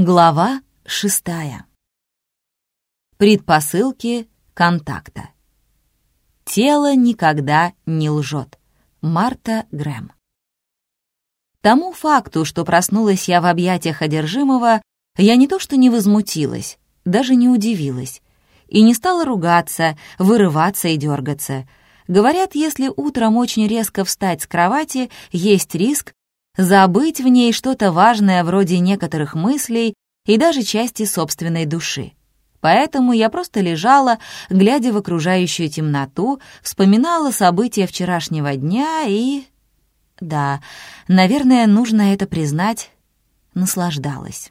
Глава шестая. Предпосылки контакта. Тело никогда не лжет. Марта Грэм. Тому факту, что проснулась я в объятиях одержимого, я не то что не возмутилась, даже не удивилась. И не стала ругаться, вырываться и дергаться. Говорят, если утром очень резко встать с кровати, есть риск, забыть в ней что-то важное вроде некоторых мыслей и даже части собственной души. Поэтому я просто лежала, глядя в окружающую темноту, вспоминала события вчерашнего дня и... Да, наверное, нужно это признать, наслаждалась.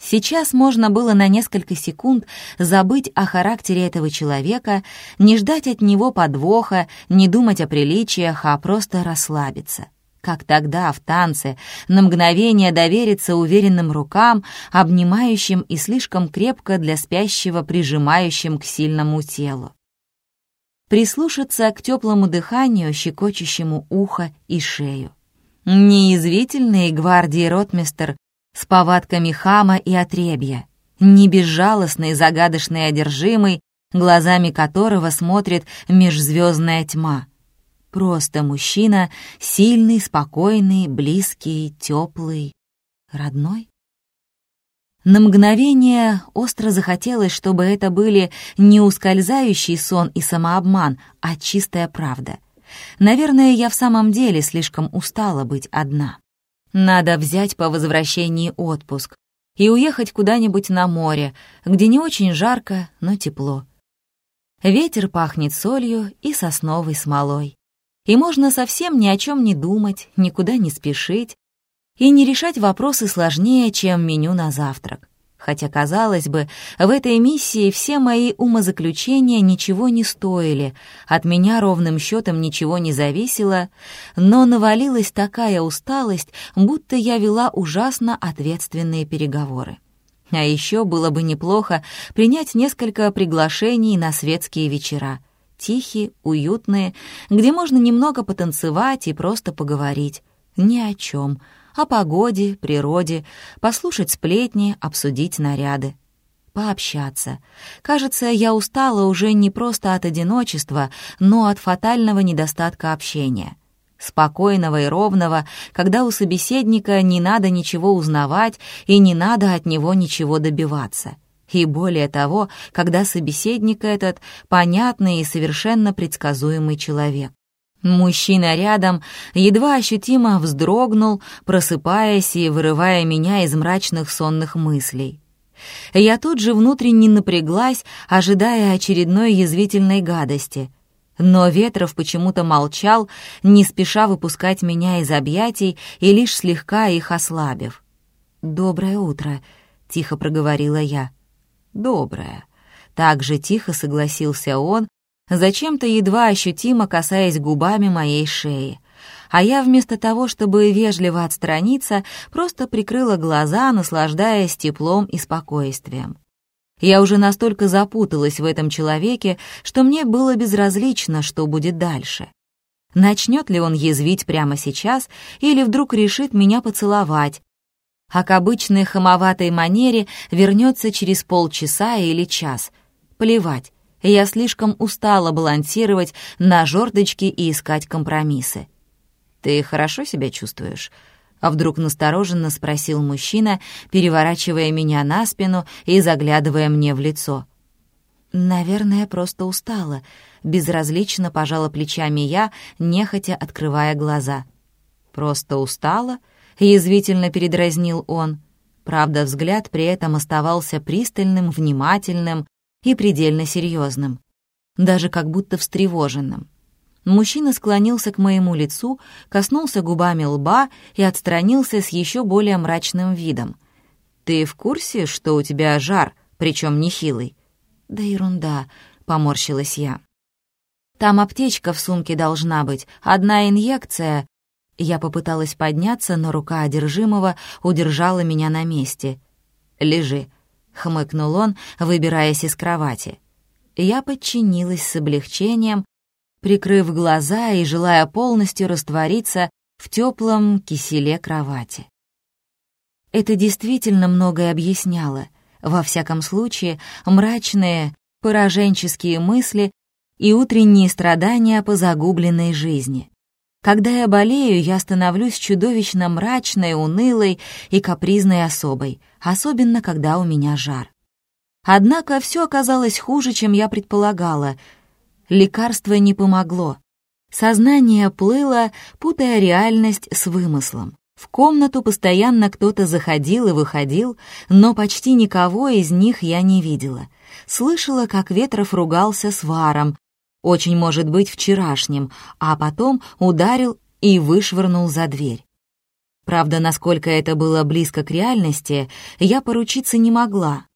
Сейчас можно было на несколько секунд забыть о характере этого человека, не ждать от него подвоха, не думать о приличиях, а просто расслабиться как тогда в танце, на мгновение довериться уверенным рукам, обнимающим и слишком крепко для спящего прижимающим к сильному телу. Прислушаться к теплому дыханию, щекочущему ухо и шею. Неязвительный гвардии ротмистер с повадками хама и отребья, не безжалостный загадочный одержимый, глазами которого смотрит межзвездная тьма — Просто мужчина, сильный, спокойный, близкий, теплый, родной. На мгновение остро захотелось, чтобы это были не ускользающий сон и самообман, а чистая правда. Наверное, я в самом деле слишком устала быть одна. Надо взять по возвращении отпуск и уехать куда-нибудь на море, где не очень жарко, но тепло. Ветер пахнет солью и сосновой смолой и можно совсем ни о чем не думать, никуда не спешить и не решать вопросы сложнее, чем меню на завтрак. Хотя, казалось бы, в этой миссии все мои умозаключения ничего не стоили, от меня ровным счетом ничего не зависело, но навалилась такая усталость, будто я вела ужасно ответственные переговоры. А еще было бы неплохо принять несколько приглашений на светские вечера — тихие, уютные, где можно немного потанцевать и просто поговорить. Ни о чем. О погоде, природе, послушать сплетни, обсудить наряды. Пообщаться. Кажется, я устала уже не просто от одиночества, но от фатального недостатка общения. Спокойного и ровного, когда у собеседника не надо ничего узнавать и не надо от него ничего добиваться. И более того, когда собеседник этот — понятный и совершенно предсказуемый человек. Мужчина рядом едва ощутимо вздрогнул, просыпаясь и вырывая меня из мрачных сонных мыслей. Я тут же внутренне напряглась, ожидая очередной язвительной гадости. Но Ветров почему-то молчал, не спеша выпускать меня из объятий и лишь слегка их ослабив. «Доброе утро», — тихо проговорила я добрая. Так же тихо согласился он, зачем-то едва ощутимо касаясь губами моей шеи. А я вместо того, чтобы вежливо отстраниться, просто прикрыла глаза, наслаждаясь теплом и спокойствием. Я уже настолько запуталась в этом человеке, что мне было безразлично, что будет дальше. Начнет ли он язвить прямо сейчас или вдруг решит меня поцеловать, а к обычной хамоватой манере вернется через полчаса или час. Плевать, я слишком устала балансировать на жердочке и искать компромиссы. «Ты хорошо себя чувствуешь?» А вдруг настороженно спросил мужчина, переворачивая меня на спину и заглядывая мне в лицо. «Наверное, просто устала», — безразлично пожала плечами я, нехотя открывая глаза. «Просто устала?» — язвительно передразнил он. Правда, взгляд при этом оставался пристальным, внимательным и предельно серьезным, даже как будто встревоженным. Мужчина склонился к моему лицу, коснулся губами лба и отстранился с еще более мрачным видом. «Ты в курсе, что у тебя жар, причем нехилый?» «Да ерунда», — поморщилась я. «Там аптечка в сумке должна быть, одна инъекция, я попыталась подняться, но рука одержимого удержала меня на месте. «Лежи», — хмыкнул он, выбираясь из кровати. Я подчинилась с облегчением, прикрыв глаза и желая полностью раствориться в теплом киселе кровати. Это действительно многое объясняло. Во всяком случае, мрачные, пораженческие мысли и утренние страдания по загубленной жизни. Когда я болею, я становлюсь чудовищно мрачной, унылой и капризной особой, особенно когда у меня жар. Однако все оказалось хуже, чем я предполагала. Лекарство не помогло. Сознание плыло, путая реальность с вымыслом. В комнату постоянно кто-то заходил и выходил, но почти никого из них я не видела. Слышала, как Ветров ругался с Варом, очень может быть вчерашним, а потом ударил и вышвырнул за дверь. Правда, насколько это было близко к реальности, я поручиться не могла,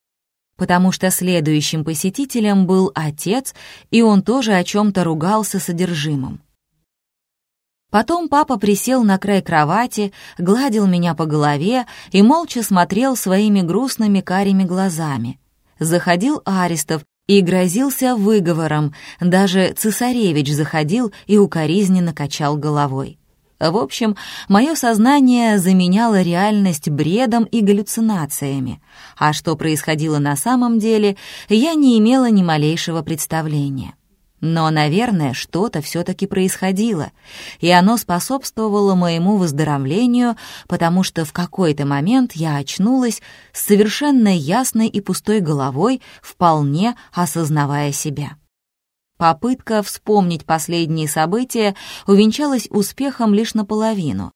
потому что следующим посетителем был отец, и он тоже о чем-то ругался содержимым. Потом папа присел на край кровати, гладил меня по голове и молча смотрел своими грустными карими глазами. Заходил Аристов и грозился выговором, даже цесаревич заходил и укоризненно качал головой. В общем, мое сознание заменяло реальность бредом и галлюцинациями, а что происходило на самом деле, я не имела ни малейшего представления. Но, наверное, что-то все-таки происходило, и оно способствовало моему выздоровлению, потому что в какой-то момент я очнулась с совершенно ясной и пустой головой, вполне осознавая себя. Попытка вспомнить последние события увенчалась успехом лишь наполовину.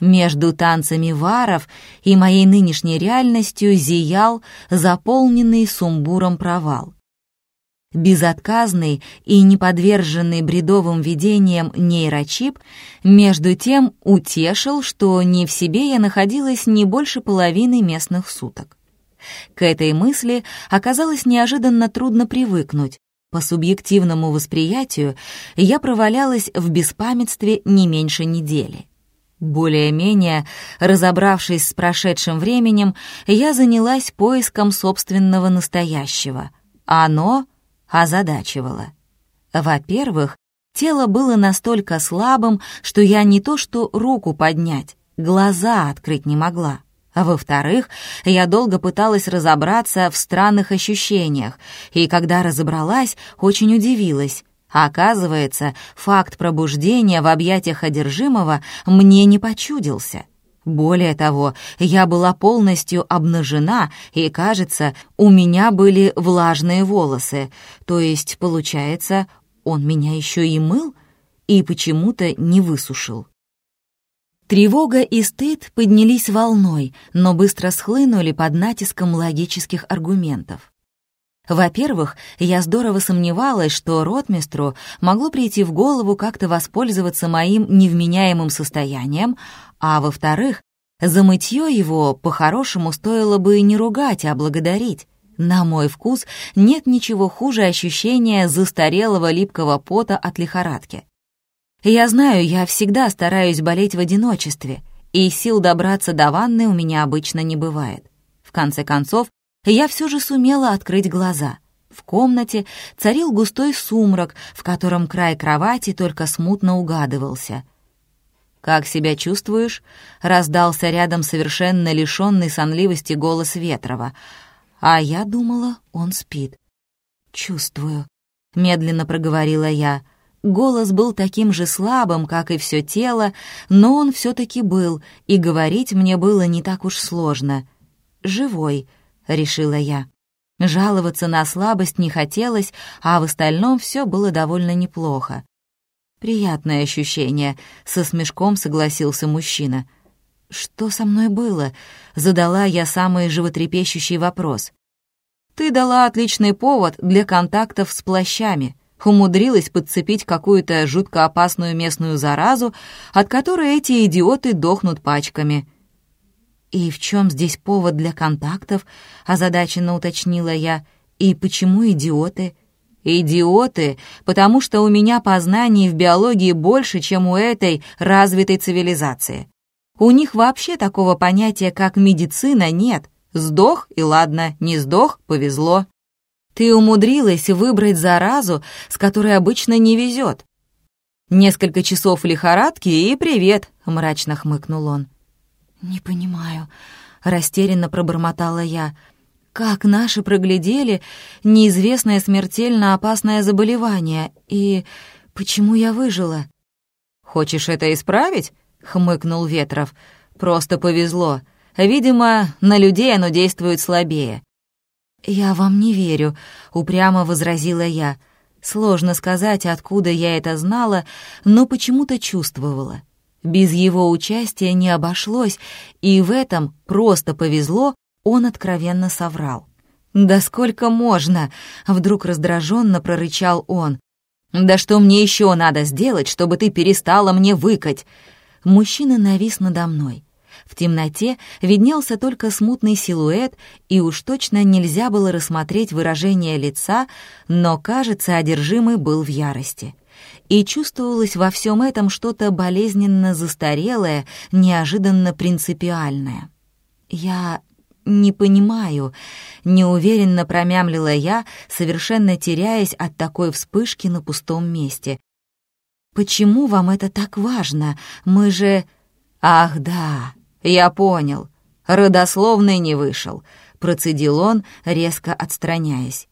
Между танцами варов и моей нынешней реальностью зиял заполненный сумбуром провал. Безотказный и неподверженный бредовым видениям нейрочип, между тем утешил, что не в себе я находилась не больше половины местных суток. К этой мысли оказалось неожиданно трудно привыкнуть. По субъективному восприятию я провалялась в беспамятстве не меньше недели. Более-менее, разобравшись с прошедшим временем, я занялась поиском собственного настоящего. Оно озадачивало. Во-первых, тело было настолько слабым, что я не то что руку поднять, глаза открыть не могла. Во-вторых, я долго пыталась разобраться в странных ощущениях, и когда разобралась, очень удивилась. Оказывается, факт пробуждения в объятиях одержимого мне не почудился. Более того, я была полностью обнажена, и, кажется, у меня были влажные волосы. То есть, получается, он меня еще и мыл и почему-то не высушил. Тревога и стыд поднялись волной, но быстро схлынули под натиском логических аргументов. Во-первых, я здорово сомневалась, что ротмистру могло прийти в голову как-то воспользоваться моим невменяемым состоянием, а во-вторых, за мытье его по-хорошему стоило бы не ругать, а благодарить. На мой вкус нет ничего хуже ощущения застарелого липкого пота от лихорадки. Я знаю, я всегда стараюсь болеть в одиночестве, и сил добраться до ванны у меня обычно не бывает. В конце концов, я все же сумела открыть глаза. В комнате царил густой сумрак, в котором край кровати только смутно угадывался. «Как себя чувствуешь?» — раздался рядом совершенно лишенный сонливости голос Ветрова. А я думала, он спит. «Чувствую», — медленно проговорила я. Голос был таким же слабым, как и все тело, но он все-таки был, и говорить мне было не так уж сложно. «Живой», — решила я. Жаловаться на слабость не хотелось, а в остальном все было довольно неплохо. «Приятное ощущение», — со смешком согласился мужчина. «Что со мной было?» — задала я самый животрепещущий вопрос. «Ты дала отличный повод для контактов с плащами», умудрилась подцепить какую-то жутко опасную местную заразу, от которой эти идиоты дохнут пачками. «И в чем здесь повод для контактов?» — озадаченно уточнила я. «И почему идиоты?» Идиоты, потому что у меня познаний в биологии больше, чем у этой развитой цивилизации. У них вообще такого понятия, как медицина, нет. Сдох и ладно, не сдох, повезло. Ты умудрилась выбрать заразу, с которой обычно не везет. Несколько часов лихорадки и привет, мрачно хмыкнул он. Не понимаю, — растерянно пробормотала я. «Как наши проглядели неизвестное смертельно опасное заболевание, и почему я выжила?» «Хочешь это исправить?» — хмыкнул Ветров. «Просто повезло. Видимо, на людей оно действует слабее». «Я вам не верю», — упрямо возразила я. Сложно сказать, откуда я это знала, но почему-то чувствовала. Без его участия не обошлось, и в этом просто повезло, он откровенно соврал. «Да сколько можно?» — вдруг раздраженно прорычал он. «Да что мне еще надо сделать, чтобы ты перестала мне выкать?» Мужчина навис надо мной. В темноте виднелся только смутный силуэт, и уж точно нельзя было рассмотреть выражение лица, но, кажется, одержимый был в ярости. И чувствовалось во всем этом что-то болезненно застарелое, неожиданно принципиальное. «Я не понимаю», — неуверенно промямлила я, совершенно теряясь от такой вспышки на пустом месте. «Почему вам это так важно? Мы же...» «Ах, да, я понял. Родословный не вышел», — процедил он, резко отстраняясь.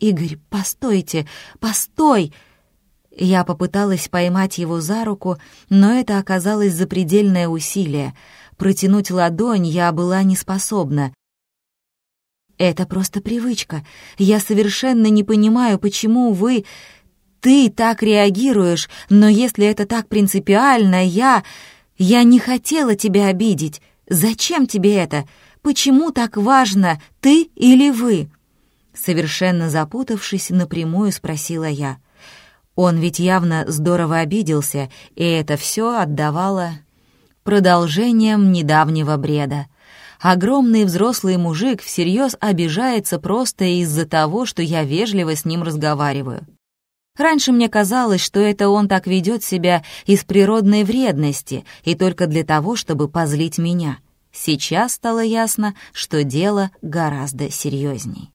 «Игорь, постойте, постой!» Я попыталась поймать его за руку, но это оказалось запредельное усилие. Протянуть ладонь я была не способна. «Это просто привычка. Я совершенно не понимаю, почему вы... Ты так реагируешь, но если это так принципиально, я... Я не хотела тебя обидеть. Зачем тебе это? Почему так важно, ты или вы?» Совершенно запутавшись, напрямую спросила я. Он ведь явно здорово обиделся, и это все отдавало продолжением недавнего бреда. Огромный взрослый мужик всерьез обижается просто из-за того, что я вежливо с ним разговариваю. Раньше мне казалось, что это он так ведет себя из природной вредности и только для того, чтобы позлить меня. Сейчас стало ясно, что дело гораздо серьезней.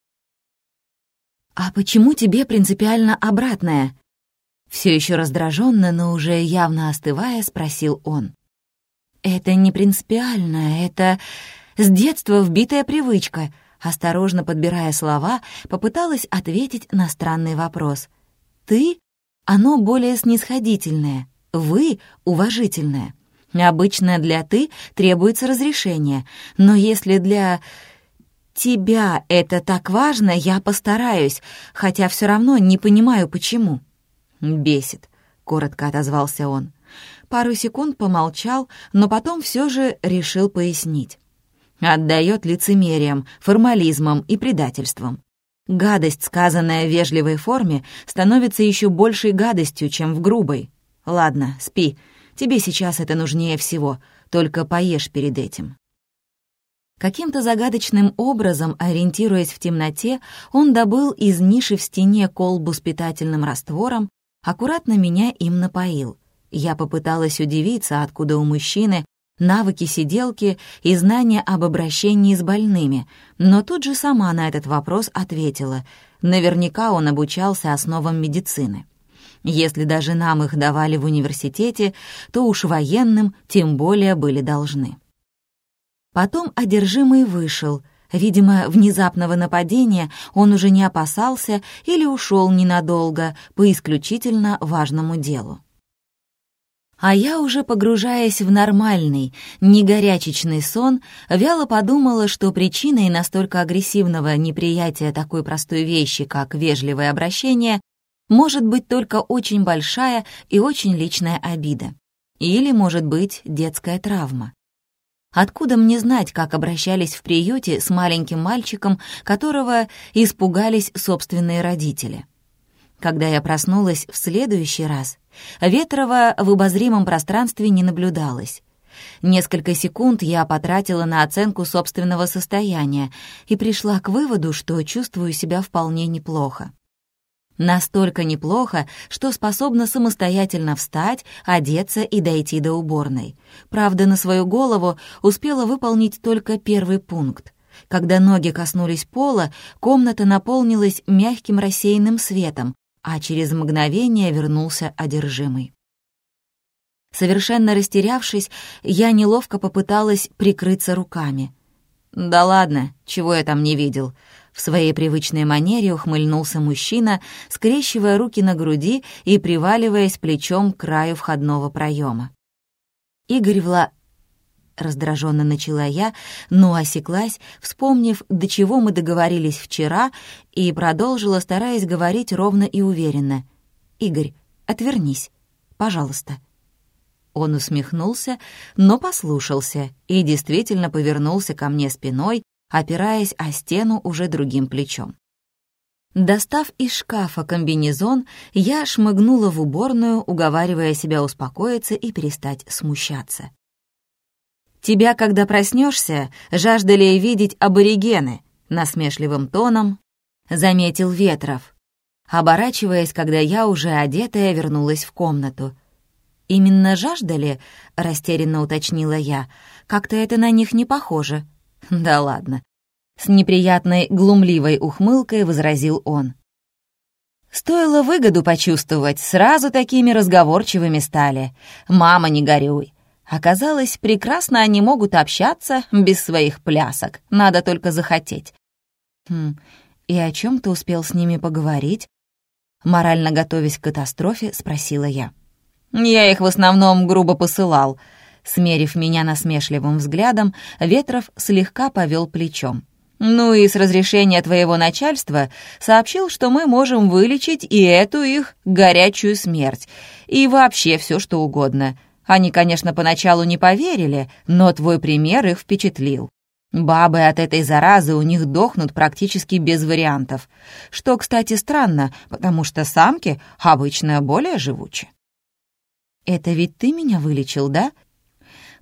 «А почему тебе принципиально обратное?» Все еще раздраженно, но уже явно остывая, спросил он. «Это не принципиально, это с детства вбитая привычка», осторожно подбирая слова, попыталась ответить на странный вопрос. «Ты» — оно более снисходительное, «вы» — уважительное. Обычно для «ты» требуется разрешение, но если для тебя это так важно, я постараюсь, хотя все равно не понимаю, почему». «Бесит», — коротко отозвался он. Пару секунд помолчал, но потом все же решил пояснить. Отдает лицемерием, формализмом и предательством. Гадость, сказанная в вежливой форме, становится еще большей гадостью, чем в грубой. Ладно, спи, тебе сейчас это нужнее всего, только поешь перед этим. Каким-то загадочным образом, ориентируясь в темноте, он добыл из ниши в стене колбу с питательным раствором аккуратно меня им напоил. Я попыталась удивиться, откуда у мужчины навыки сиделки и знания об обращении с больными, но тут же сама на этот вопрос ответила. Наверняка он обучался основам медицины. Если даже нам их давали в университете, то уж военным тем более были должны. Потом одержимый вышел — Видимо, внезапного нападения он уже не опасался или ушел ненадолго по исключительно важному делу. А я уже, погружаясь в нормальный, негорячечный сон, вяло подумала, что причиной настолько агрессивного неприятия такой простой вещи, как вежливое обращение, может быть только очень большая и очень личная обида. Или, может быть, детская травма. Откуда мне знать, как обращались в приюте с маленьким мальчиком, которого испугались собственные родители? Когда я проснулась в следующий раз, Ветрова в обозримом пространстве не наблюдалось. Несколько секунд я потратила на оценку собственного состояния и пришла к выводу, что чувствую себя вполне неплохо. Настолько неплохо, что способна самостоятельно встать, одеться и дойти до уборной. Правда, на свою голову успела выполнить только первый пункт. Когда ноги коснулись пола, комната наполнилась мягким рассеянным светом, а через мгновение вернулся одержимый. Совершенно растерявшись, я неловко попыталась прикрыться руками. «Да ладно, чего я там не видел?» В своей привычной манере ухмыльнулся мужчина, скрещивая руки на груди и приваливаясь плечом к краю входного проема. Игорь Вла... Раздраженно начала я, но осеклась, вспомнив, до чего мы договорились вчера, и продолжила, стараясь говорить ровно и уверенно. «Игорь, отвернись, пожалуйста». Он усмехнулся, но послушался и действительно повернулся ко мне спиной, опираясь о стену уже другим плечом. Достав из шкафа комбинезон, я шмыгнула в уборную, уговаривая себя успокоиться и перестать смущаться. «Тебя, когда проснешься, жаждали видеть аборигены», — насмешливым тоном заметил Ветров, оборачиваясь, когда я уже одетая вернулась в комнату. «Именно жаждали?» — растерянно уточнила я. «Как-то это на них не похоже». «Да ладно». С неприятной глумливой ухмылкой возразил он. Стоило выгоду почувствовать, сразу такими разговорчивыми стали. «Мама, не горюй». Оказалось, прекрасно они могут общаться без своих плясок, надо только захотеть. Хм, и о чем ты успел с ними поговорить? Морально готовясь к катастрофе, спросила я. Я их в основном грубо посылал. Смерив меня насмешливым взглядом, Ветров слегка повел плечом. Ну и с разрешения твоего начальства сообщил, что мы можем вылечить и эту их горячую смерть, и вообще все что угодно. Они, конечно, поначалу не поверили, но твой пример их впечатлил. Бабы от этой заразы у них дохнут практически без вариантов. Что, кстати, странно, потому что самки обычно более живучи. «Это ведь ты меня вылечил, да?»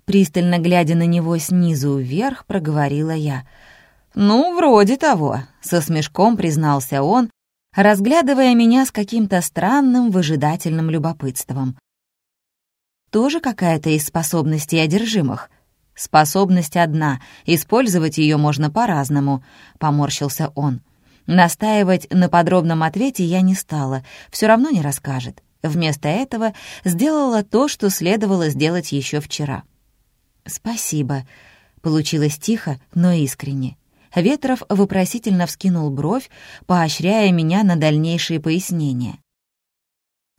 Пристально глядя на него снизу вверх, проговорила я — «Ну, вроде того», — со смешком признался он, разглядывая меня с каким-то странным выжидательным любопытством. «Тоже какая-то из способностей одержимых?» «Способность одна, использовать ее можно по-разному», — поморщился он. Настаивать на подробном ответе я не стала, все равно не расскажет. Вместо этого сделала то, что следовало сделать еще вчера. «Спасибо», — получилось тихо, но искренне. Ветров вопросительно вскинул бровь, поощряя меня на дальнейшие пояснения.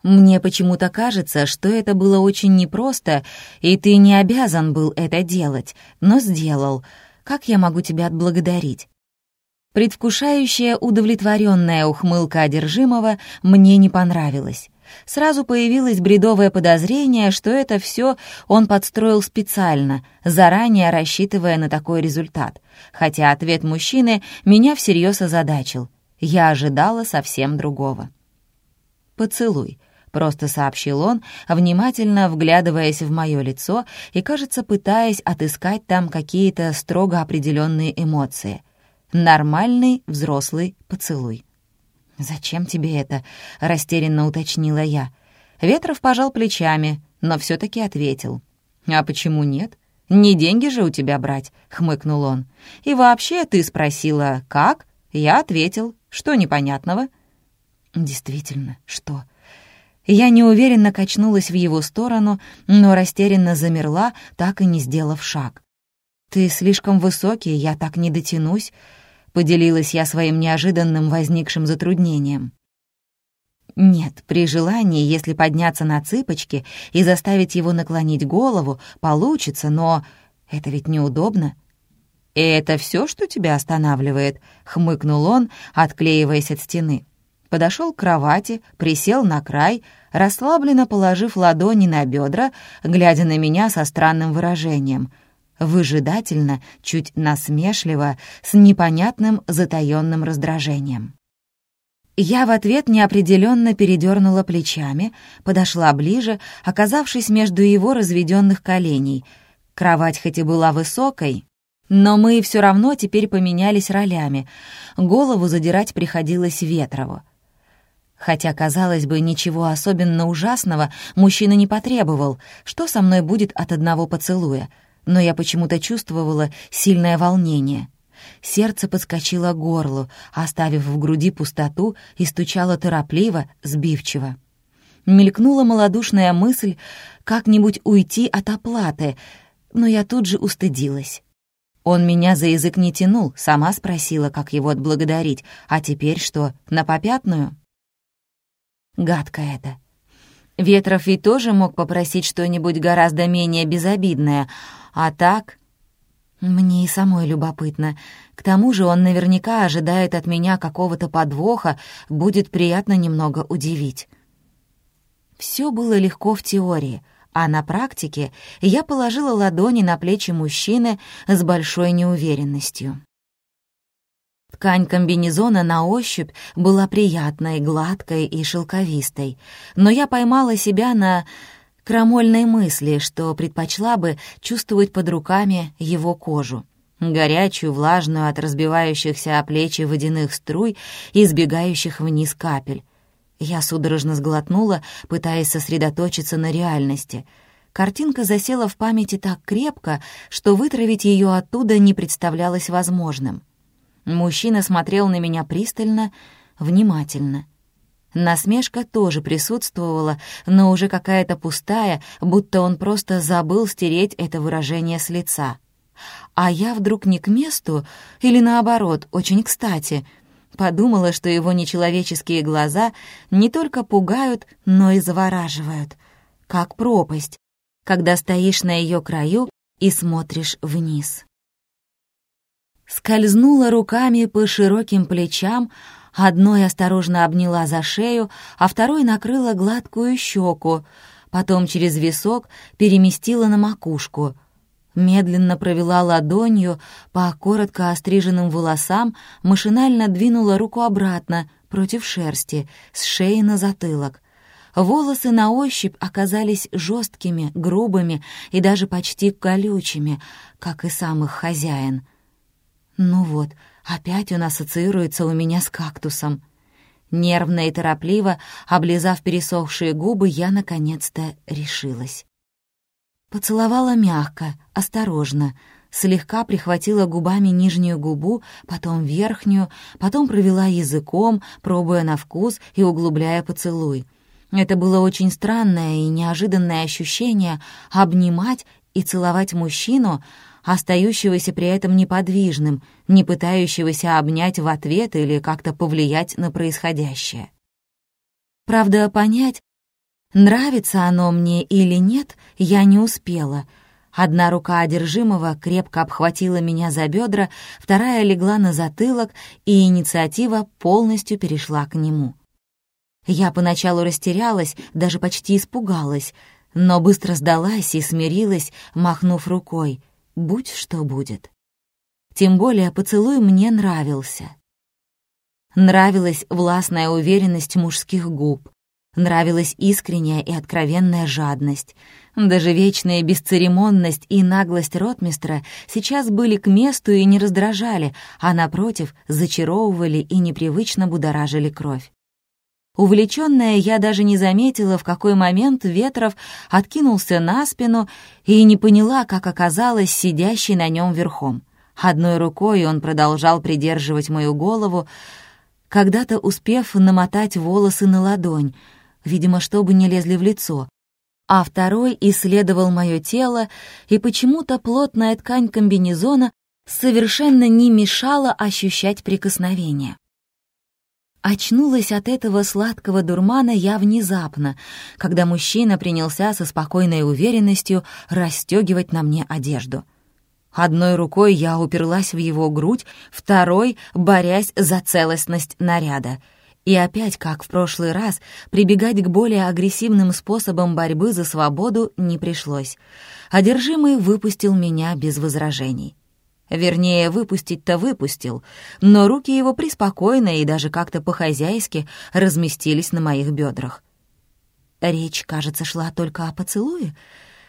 «Мне почему-то кажется, что это было очень непросто, и ты не обязан был это делать, но сделал. Как я могу тебя отблагодарить?» Предвкушающая удовлетворенная ухмылка одержимого мне не понравилась. Сразу появилось бредовое подозрение, что это все он подстроил специально, заранее рассчитывая на такой результат. Хотя ответ мужчины меня всерьез озадачил. Я ожидала совсем другого. «Поцелуй», — просто сообщил он, внимательно вглядываясь в мое лицо и, кажется, пытаясь отыскать там какие-то строго определенные эмоции. Нормальный взрослый поцелуй. «Зачем тебе это?» — растерянно уточнила я. Ветров пожал плечами, но все таки ответил. «А почему нет? Не деньги же у тебя брать», — хмыкнул он. «И вообще ты спросила, как?» Я ответил, что непонятного. «Действительно, что?» Я неуверенно качнулась в его сторону, но растерянно замерла, так и не сделав шаг. «Ты слишком высокий, я так не дотянусь», Поделилась я своим неожиданным возникшим затруднением. Нет, при желании, если подняться на цыпочки и заставить его наклонить голову, получится, но это ведь неудобно. «И это все, что тебя останавливает?» — хмыкнул он, отклеиваясь от стены. Подошел к кровати, присел на край, расслабленно положив ладони на бедра, глядя на меня со странным выражением — выжидательно, чуть насмешливо, с непонятным затаённым раздражением. Я в ответ неопределенно передернула плечами, подошла ближе, оказавшись между его разведенных коленей. Кровать хоть и была высокой, но мы все равно теперь поменялись ролями. Голову задирать приходилось Ветрову. Хотя, казалось бы, ничего особенно ужасного мужчина не потребовал. Что со мной будет от одного поцелуя? но я почему-то чувствовала сильное волнение. Сердце подскочило к горлу, оставив в груди пустоту и стучало торопливо, сбивчиво. Мелькнула малодушная мысль как-нибудь уйти от оплаты, но я тут же устыдилась. Он меня за язык не тянул, сама спросила, как его отблагодарить. А теперь что, на попятную? Гадко это. Ветров ведь тоже мог попросить что-нибудь гораздо менее безобидное, а так... Мне и самой любопытно. К тому же он наверняка ожидает от меня какого-то подвоха, будет приятно немного удивить. Все было легко в теории — а на практике я положила ладони на плечи мужчины с большой неуверенностью. Ткань комбинезона на ощупь была приятной, гладкой и шелковистой, но я поймала себя на крамольной мысли, что предпочла бы чувствовать под руками его кожу, горячую, влажную от разбивающихся о плечи водяных струй и сбегающих вниз капель, я судорожно сглотнула, пытаясь сосредоточиться на реальности. Картинка засела в памяти так крепко, что вытравить ее оттуда не представлялось возможным. Мужчина смотрел на меня пристально, внимательно. Насмешка тоже присутствовала, но уже какая-то пустая, будто он просто забыл стереть это выражение с лица. А я вдруг не к месту, или наоборот, очень кстати — Подумала, что его нечеловеческие глаза не только пугают, но и завораживают, как пропасть, когда стоишь на ее краю и смотришь вниз. Скользнула руками по широким плечам, одной осторожно обняла за шею, а второй накрыла гладкую щеку, потом через висок переместила на макушку — медленно провела ладонью по коротко остриженным волосам, машинально двинула руку обратно, против шерсти, с шеи на затылок. Волосы на ощупь оказались жесткими, грубыми и даже почти колючими, как и сам их хозяин. Ну вот, опять он ассоциируется у меня с кактусом. Нервно и торопливо, облизав пересохшие губы, я наконец-то решилась. Поцеловала мягко, осторожно, слегка прихватила губами нижнюю губу, потом верхнюю, потом провела языком, пробуя на вкус и углубляя поцелуй. Это было очень странное и неожиданное ощущение обнимать и целовать мужчину, остающегося при этом неподвижным, не пытающегося обнять в ответ или как-то повлиять на происходящее. Правда, понять, Нравится оно мне или нет, я не успела. Одна рука одержимого крепко обхватила меня за бедра, вторая легла на затылок, и инициатива полностью перешла к нему. Я поначалу растерялась, даже почти испугалась, но быстро сдалась и смирилась, махнув рукой. Будь что будет. Тем более поцелуй мне нравился. Нравилась властная уверенность мужских губ, Нравилась искренняя и откровенная жадность. Даже вечная бесцеремонность и наглость ротмистра сейчас были к месту и не раздражали, а, напротив, зачаровывали и непривычно будоражили кровь. Увлеченная, я даже не заметила, в какой момент Ветров откинулся на спину и не поняла, как оказалась сидящей на нем верхом. Одной рукой он продолжал придерживать мою голову, когда-то успев намотать волосы на ладонь, видимо, чтобы не лезли в лицо, а второй исследовал мое тело, и почему-то плотная ткань комбинезона совершенно не мешала ощущать прикосновение. Очнулась от этого сладкого дурмана я внезапно, когда мужчина принялся со спокойной уверенностью расстегивать на мне одежду. Одной рукой я уперлась в его грудь, второй — борясь за целостность наряда — и опять, как в прошлый раз, прибегать к более агрессивным способам борьбы за свободу не пришлось. Одержимый выпустил меня без возражений. Вернее, выпустить-то выпустил, но руки его преспокойно и даже как-то по-хозяйски разместились на моих бедрах. Речь, кажется, шла только о поцелуе.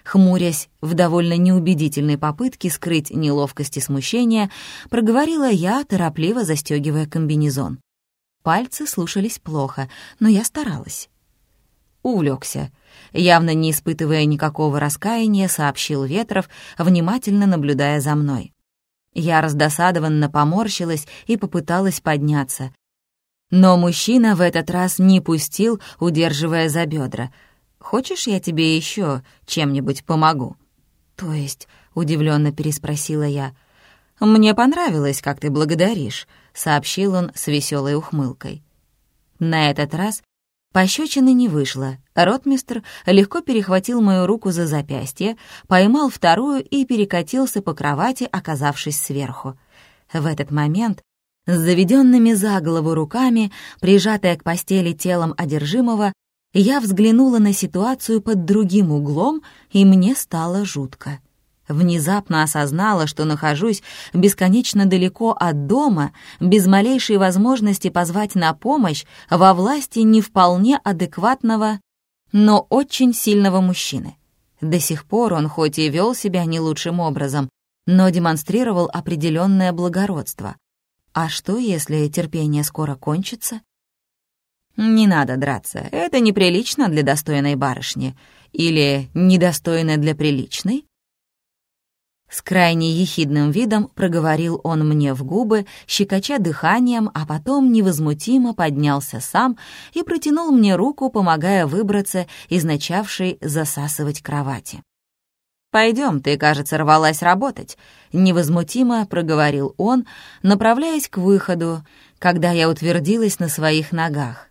Хмурясь в довольно неубедительной попытке скрыть неловкость и смущение, проговорила я, торопливо застегивая комбинезон. Пальцы слушались плохо, но я старалась. Увлекся. Явно не испытывая никакого раскаяния, сообщил Ветров, внимательно наблюдая за мной. Я раздосадованно поморщилась и попыталась подняться. Но мужчина в этот раз не пустил, удерживая за бедра. «Хочешь, я тебе еще чем-нибудь помогу?» «То есть?» — удивленно переспросила я. «Мне понравилось, как ты благодаришь», — сообщил он с веселой ухмылкой. На этот раз пощечины не вышло. Ротмистр легко перехватил мою руку за запястье, поймал вторую и перекатился по кровати, оказавшись сверху. В этот момент с заведенными за голову руками, прижатая к постели телом одержимого, я взглянула на ситуацию под другим углом, и мне стало жутко. Внезапно осознала, что нахожусь бесконечно далеко от дома, без малейшей возможности позвать на помощь во власти не вполне адекватного, но очень сильного мужчины. До сих пор он хоть и вел себя не лучшим образом, но демонстрировал определенное благородство. А что, если терпение скоро кончится? Не надо драться, это неприлично для достойной барышни. Или недостойно для приличной? С крайне ехидным видом проговорил он мне в губы, щекоча дыханием, а потом невозмутимо поднялся сам и протянул мне руку, помогая выбраться из начавшей засасывать кровати. «Пойдем, ты, кажется, рвалась работать», — невозмутимо проговорил он, направляясь к выходу, когда я утвердилась на своих ногах.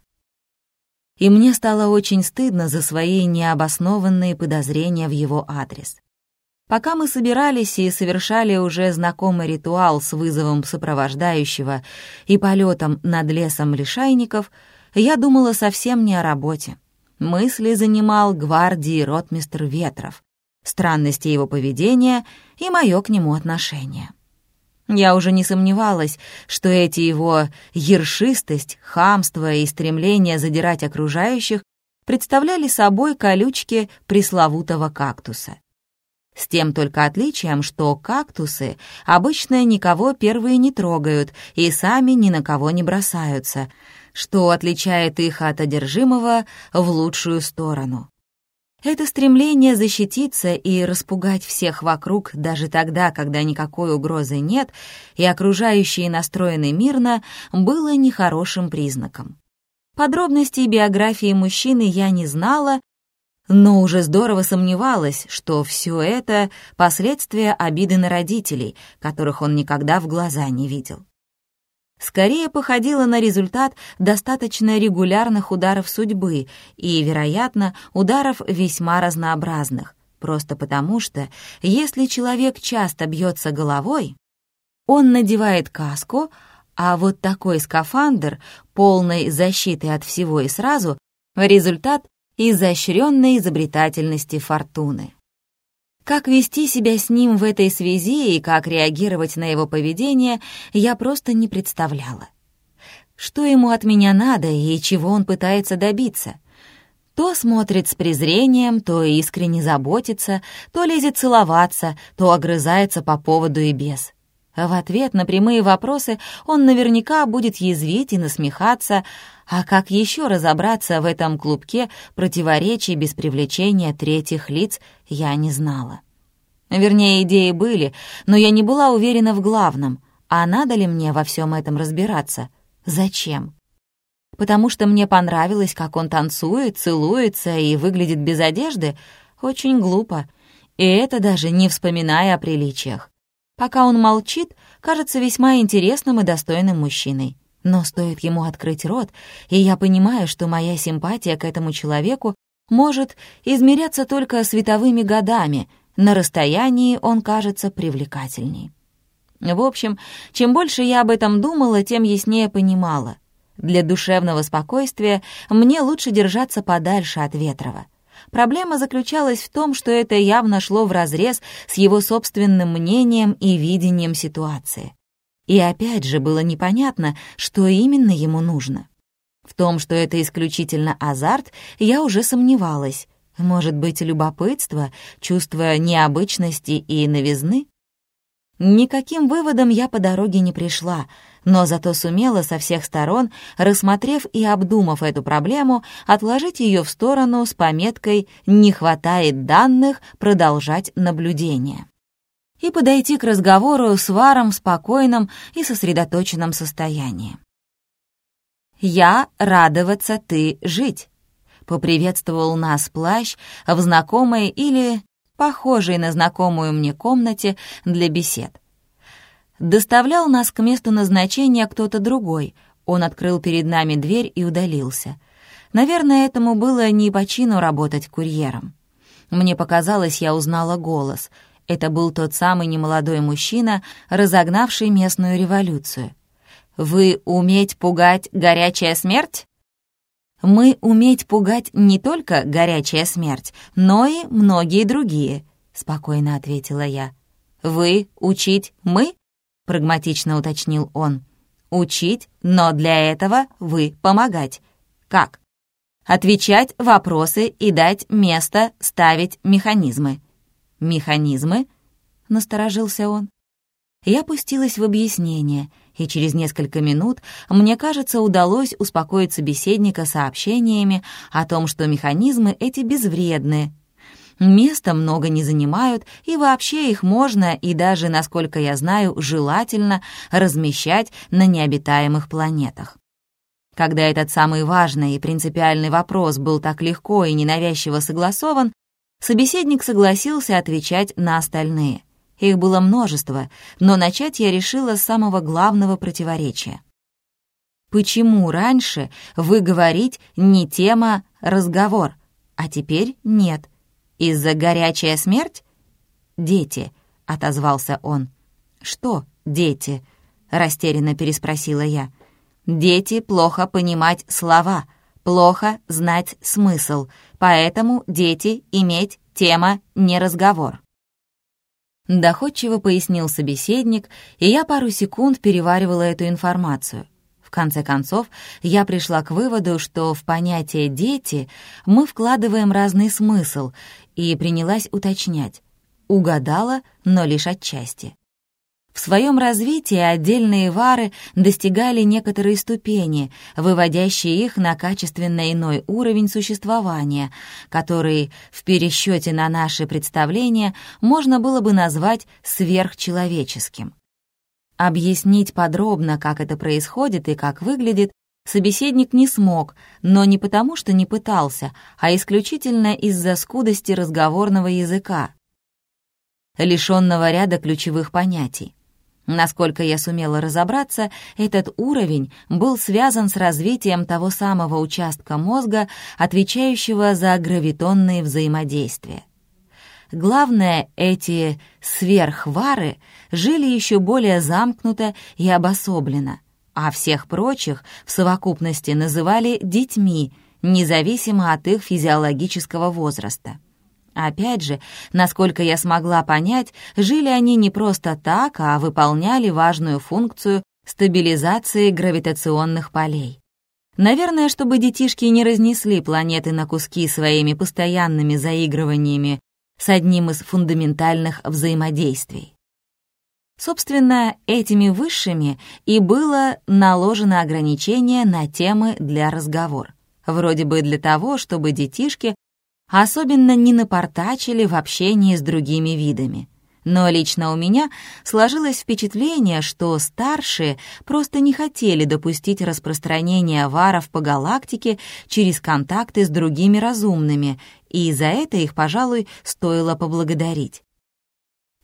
И мне стало очень стыдно за свои необоснованные подозрения в его адрес. Пока мы собирались и совершали уже знакомый ритуал с вызовом сопровождающего и полетом над лесом лишайников, я думала совсем не о работе. Мысли занимал гвардии ротмистр Ветров, странности его поведения и мое к нему отношение. Я уже не сомневалась, что эти его ершистость, хамство и стремление задирать окружающих представляли собой колючки пресловутого кактуса. С тем только отличием, что кактусы обычно никого первые не трогают и сами ни на кого не бросаются, что отличает их от одержимого в лучшую сторону. Это стремление защититься и распугать всех вокруг даже тогда, когда никакой угрозы нет, и окружающие настроены мирно, было нехорошим признаком. Подробностей биографии мужчины я не знала но уже здорово сомневалась, что все это — последствия обиды на родителей, которых он никогда в глаза не видел. Скорее походило на результат достаточно регулярных ударов судьбы и, вероятно, ударов весьма разнообразных, просто потому что, если человек часто бьется головой, он надевает каску, а вот такой скафандр, полной защиты от всего и сразу, результат изощренной изобретательности Фортуны. Как вести себя с ним в этой связи и как реагировать на его поведение, я просто не представляла. Что ему от меня надо и чего он пытается добиться? То смотрит с презрением, то искренне заботится, то лезет целоваться, то огрызается по поводу и без. В ответ на прямые вопросы он наверняка будет язвить и насмехаться, а как еще разобраться в этом клубке противоречий без привлечения третьих лиц, я не знала. Вернее, идеи были, но я не была уверена в главном. А надо ли мне во всем этом разбираться? Зачем? Потому что мне понравилось, как он танцует, целуется и выглядит без одежды? Очень глупо. И это даже не вспоминая о приличиях. Пока он молчит, кажется весьма интересным и достойным мужчиной. Но стоит ему открыть рот, и я понимаю, что моя симпатия к этому человеку может измеряться только световыми годами, на расстоянии он кажется привлекательней. В общем, чем больше я об этом думала, тем яснее понимала. Для душевного спокойствия мне лучше держаться подальше от Ветрова. Проблема заключалась в том, что это явно шло вразрез с его собственным мнением и видением ситуации. И опять же было непонятно, что именно ему нужно. В том, что это исключительно азарт, я уже сомневалась. Может быть, любопытство, чувство необычности и новизны? Никаким выводом я по дороге не пришла, но зато сумела со всех сторон, рассмотрев и обдумав эту проблему, отложить ее в сторону с пометкой «Не хватает данных, продолжать наблюдение» и подойти к разговору с Варом в спокойном и сосредоточенном состоянии. «Я радоваться, ты жить», — поприветствовал нас плащ в знакомой или похожей на знакомую мне комнате для бесед. Доставлял нас к месту назначения кто-то другой. Он открыл перед нами дверь и удалился. Наверное, этому было не по чину работать курьером. Мне показалось, я узнала голос. Это был тот самый немолодой мужчина, разогнавший местную революцию. «Вы уметь пугать горячая смерть?» «Мы уметь пугать не только горячая смерть, но и многие другие», — спокойно ответила я. «Вы учить мы?» — прагматично уточнил он. «Учить, но для этого вы помогать. Как?» «Отвечать вопросы и дать место ставить механизмы». «Механизмы?» — насторожился он. Я пустилась в объяснение, и через несколько минут, мне кажется, удалось успокоить собеседника сообщениями о том, что механизмы эти безвредны, места много не занимают, и вообще их можно и даже, насколько я знаю, желательно размещать на необитаемых планетах. Когда этот самый важный и принципиальный вопрос был так легко и ненавязчиво согласован, собеседник согласился отвечать на остальные. Их было множество, но начать я решила с самого главного противоречия. Почему раньше вы говорить не тема разговор, а теперь нет? Из-за горячая смерть? Дети, отозвался он. Что дети? растерянно переспросила я. Дети плохо понимать слова, плохо знать смысл, поэтому дети иметь тема не разговор. Доходчиво пояснил собеседник, и я пару секунд переваривала эту информацию. В конце концов, я пришла к выводу, что в понятие «дети» мы вкладываем разный смысл, и принялась уточнять. Угадала, но лишь отчасти. В своем развитии отдельные вары достигали некоторой ступени, выводящие их на качественно иной уровень существования, который в пересчете на наши представления можно было бы назвать сверхчеловеческим. Объяснить подробно, как это происходит и как выглядит, собеседник не смог, но не потому, что не пытался, а исключительно из-за скудости разговорного языка, лишенного ряда ключевых понятий. Насколько я сумела разобраться, этот уровень был связан с развитием того самого участка мозга, отвечающего за гравитонные взаимодействия. Главное, эти сверхвары жили еще более замкнуто и обособленно, а всех прочих в совокупности называли детьми, независимо от их физиологического возраста. Опять же, насколько я смогла понять, жили они не просто так, а выполняли важную функцию стабилизации гравитационных полей. Наверное, чтобы детишки не разнесли планеты на куски своими постоянными заигрываниями с одним из фундаментальных взаимодействий. Собственно, этими высшими и было наложено ограничение на темы для разговора. Вроде бы для того, чтобы детишки особенно не напортачили в общении с другими видами. Но лично у меня сложилось впечатление, что старшие просто не хотели допустить распространения варов по галактике через контакты с другими разумными, и за это их, пожалуй, стоило поблагодарить.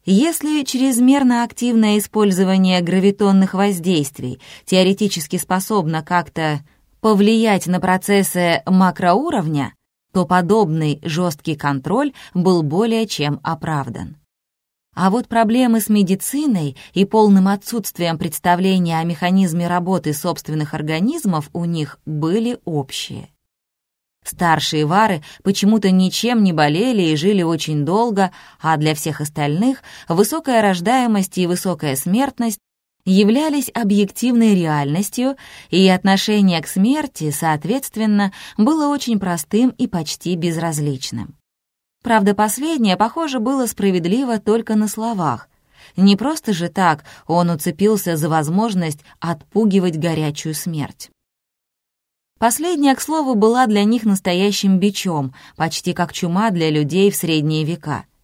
Если чрезмерно активное использование гравитонных воздействий теоретически способно как-то повлиять на процессы макроуровня, то подобный жесткий контроль был более чем оправдан. А вот проблемы с медициной и полным отсутствием представления о механизме работы собственных организмов у них были общие. Старшие вары почему-то ничем не болели и жили очень долго, а для всех остальных высокая рождаемость и высокая смертность являлись объективной реальностью, и отношение к смерти, соответственно, было очень простым и почти безразличным. Правда, последнее, похоже, было справедливо только на словах. Не просто же так он уцепился за возможность отпугивать горячую смерть. Последняя, к слову, была для них настоящим бичом, почти как чума для людей в средние века —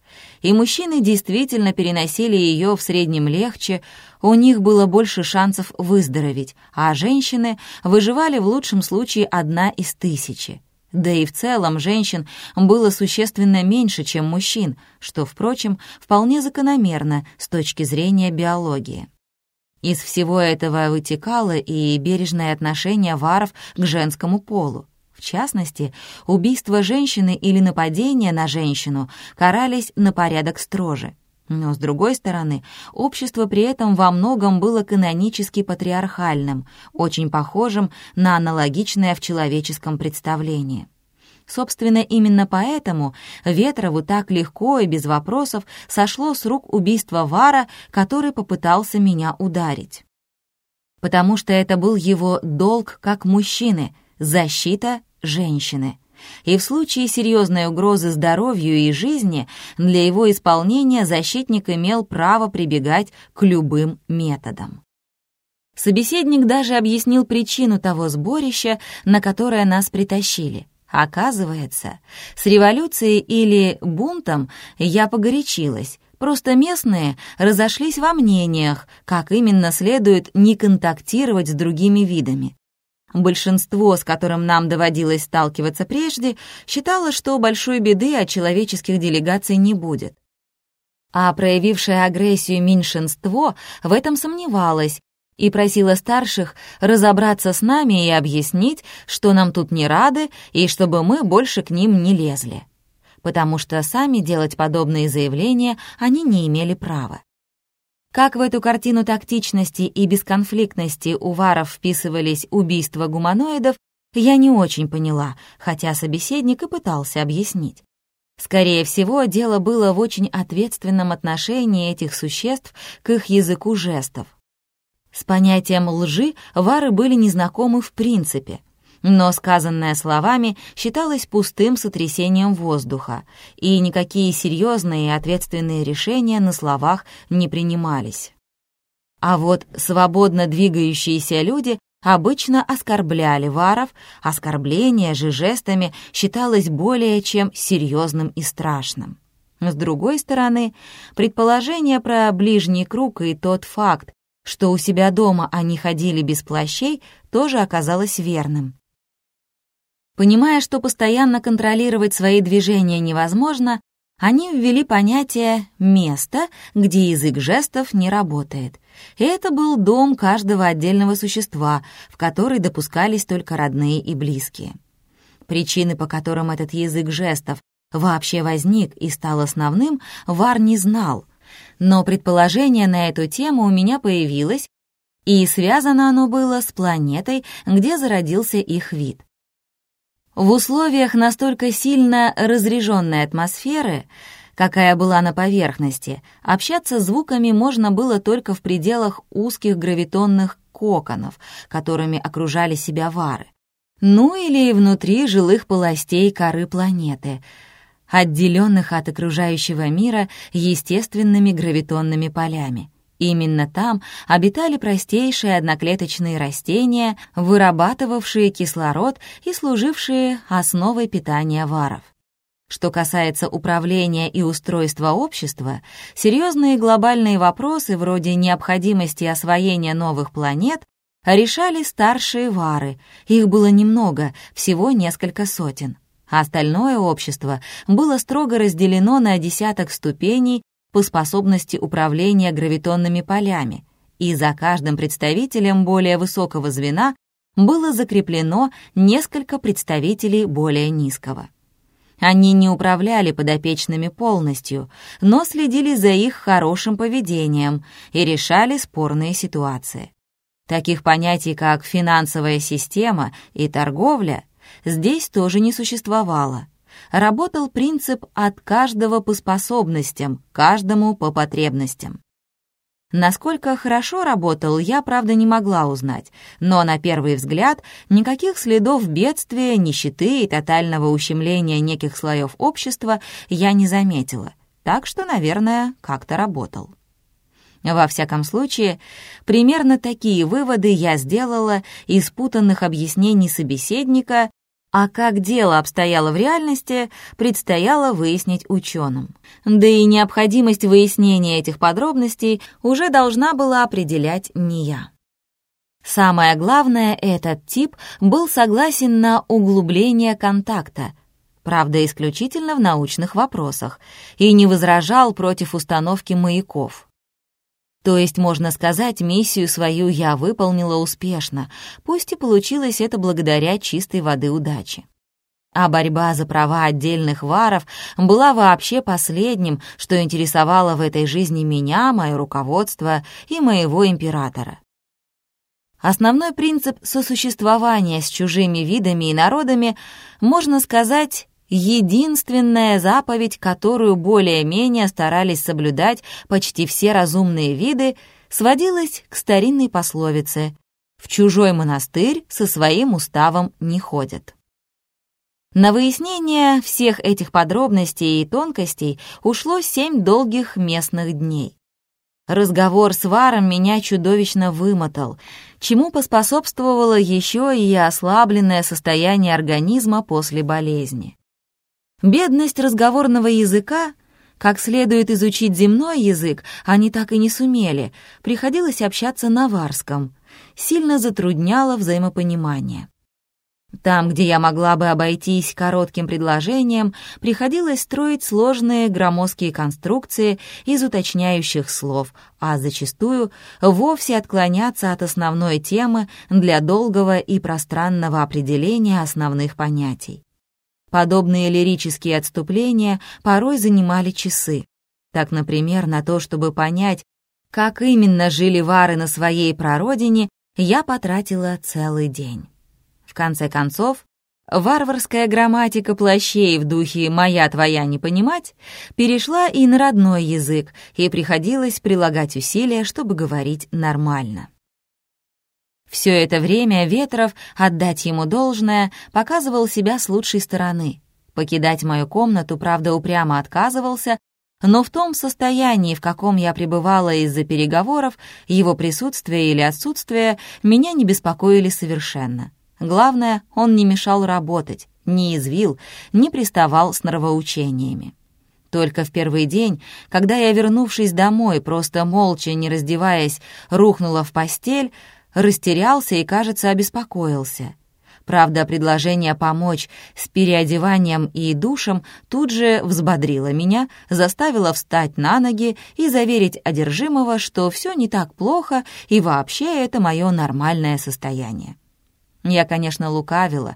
и мужчины действительно переносили ее в среднем легче, у них было больше шансов выздороветь, а женщины выживали в лучшем случае одна из тысячи. Да и в целом женщин было существенно меньше, чем мужчин, что, впрочем, вполне закономерно с точки зрения биологии. Из всего этого вытекало и бережное отношение варов к женскому полу. В частности, убийство женщины или нападение на женщину карались на порядок строже. Но, с другой стороны, общество при этом во многом было канонически патриархальным, очень похожим на аналогичное в человеческом представлении. Собственно, именно поэтому Ветрову так легко и без вопросов сошло с рук убийство Вара, который попытался меня ударить. Потому что это был его долг как мужчины — защита женщины. И в случае серьезной угрозы здоровью и жизни для его исполнения защитник имел право прибегать к любым методам. Собеседник даже объяснил причину того сборища, на которое нас притащили. Оказывается, с революцией или бунтом я погорячилась, просто местные разошлись во мнениях, как именно следует не контактировать с другими видами. Большинство, с которым нам доводилось сталкиваться прежде, считало, что большой беды от человеческих делегаций не будет. А проявившее агрессию меньшинство в этом сомневалось и просила старших разобраться с нами и объяснить, что нам тут не рады и чтобы мы больше к ним не лезли. Потому что сами делать подобные заявления они не имели права. Как в эту картину тактичности и бесконфликтности у варов вписывались убийства гуманоидов, я не очень поняла, хотя собеседник и пытался объяснить. Скорее всего, дело было в очень ответственном отношении этих существ к их языку жестов. С понятием лжи вары были незнакомы в принципе — но сказанное словами считалось пустым сотрясением воздуха, и никакие серьезные и ответственные решения на словах не принимались. А вот свободно двигающиеся люди обычно оскорбляли варов, оскорбление же жестами считалось более чем серьезным и страшным. С другой стороны, предположение про ближний круг и тот факт, что у себя дома они ходили без плащей, тоже оказалось верным. Понимая, что постоянно контролировать свои движения невозможно, они ввели понятие «место», где язык жестов не работает. И это был дом каждого отдельного существа, в который допускались только родные и близкие. Причины, по которым этот язык жестов вообще возник и стал основным, Вар не знал. Но предположение на эту тему у меня появилось, и связано оно было с планетой, где зародился их вид. В условиях настолько сильно разреженной атмосферы, какая была на поверхности, общаться звуками можно было только в пределах узких гравитонных коконов, которыми окружали себя вары. Ну или внутри жилых полостей коры планеты, отделенных от окружающего мира естественными гравитонными полями. Именно там обитали простейшие одноклеточные растения, вырабатывавшие кислород и служившие основой питания варов. Что касается управления и устройства общества, серьезные глобальные вопросы вроде необходимости освоения новых планет решали старшие вары, их было немного, всего несколько сотен. Остальное общество было строго разделено на десяток ступеней по способности управления гравитонными полями, и за каждым представителем более высокого звена было закреплено несколько представителей более низкого. Они не управляли подопечными полностью, но следили за их хорошим поведением и решали спорные ситуации. Таких понятий, как финансовая система и торговля, здесь тоже не существовало работал принцип «от каждого по способностям, каждому по потребностям». Насколько хорошо работал, я, правда, не могла узнать, но на первый взгляд никаких следов бедствия, нищеты и тотального ущемления неких слоев общества я не заметила, так что, наверное, как-то работал. Во всяком случае, примерно такие выводы я сделала из путанных объяснений собеседника а как дело обстояло в реальности, предстояло выяснить ученым. Да и необходимость выяснения этих подробностей уже должна была определять не я. Самое главное, этот тип был согласен на углубление контакта, правда, исключительно в научных вопросах, и не возражал против установки маяков. То есть, можно сказать, миссию свою я выполнила успешно, пусть и получилось это благодаря чистой воды удачи. А борьба за права отдельных варов была вообще последним, что интересовало в этой жизни меня, мое руководство и моего императора. Основной принцип сосуществования с чужими видами и народами, можно сказать, единственная заповедь, которую более-менее старались соблюдать почти все разумные виды, сводилась к старинной пословице «В чужой монастырь со своим уставом не ходят». На выяснение всех этих подробностей и тонкостей ушло семь долгих местных дней. Разговор с Варом меня чудовищно вымотал, чему поспособствовало еще и ослабленное состояние организма после болезни. Бедность разговорного языка, как следует изучить земной язык, они так и не сумели, приходилось общаться на варском, сильно затрудняло взаимопонимание. Там, где я могла бы обойтись коротким предложением, приходилось строить сложные громоздкие конструкции из уточняющих слов, а зачастую вовсе отклоняться от основной темы для долгого и пространного определения основных понятий. Подобные лирические отступления порой занимали часы. Так, например, на то, чтобы понять, как именно жили вары на своей прародине, я потратила целый день. В конце концов, варварская грамматика плащей в духе «моя твоя не понимать» перешла и на родной язык, и приходилось прилагать усилия, чтобы говорить нормально. Все это время Ветров, отдать ему должное, показывал себя с лучшей стороны. Покидать мою комнату, правда, упрямо отказывался, но в том состоянии, в каком я пребывала из-за переговоров, его присутствие или отсутствие меня не беспокоили совершенно. Главное, он не мешал работать, не извил, не приставал с нравоучениями. Только в первый день, когда я, вернувшись домой, просто молча, не раздеваясь, рухнула в постель, растерялся и, кажется, обеспокоился. Правда, предложение помочь с переодеванием и душем тут же взбодрило меня, заставило встать на ноги и заверить одержимого, что все не так плохо и вообще это мое нормальное состояние. Я, конечно, лукавила,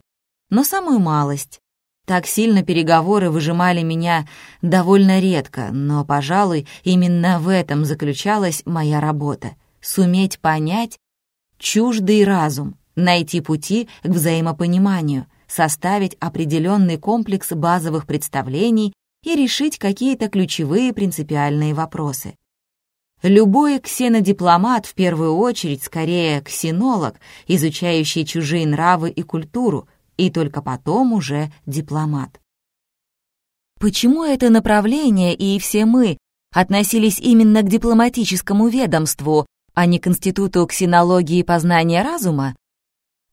но самую малость. Так сильно переговоры выжимали меня довольно редко, но, пожалуй, именно в этом заключалась моя работа — суметь понять чуждый разум, найти пути к взаимопониманию, составить определенный комплекс базовых представлений и решить какие-то ключевые принципиальные вопросы. Любой ксенодипломат, в первую очередь, скорее ксенолог, изучающий чужие нравы и культуру, и только потом уже дипломат. Почему это направление и все мы относились именно к дипломатическому ведомству, а не к Институту ксенологии и познания разума?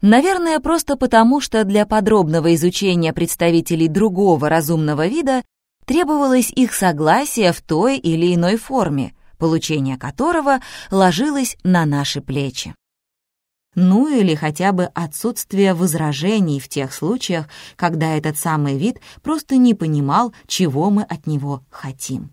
Наверное, просто потому, что для подробного изучения представителей другого разумного вида требовалось их согласие в той или иной форме, получение которого ложилось на наши плечи. Ну или хотя бы отсутствие возражений в тех случаях, когда этот самый вид просто не понимал, чего мы от него хотим.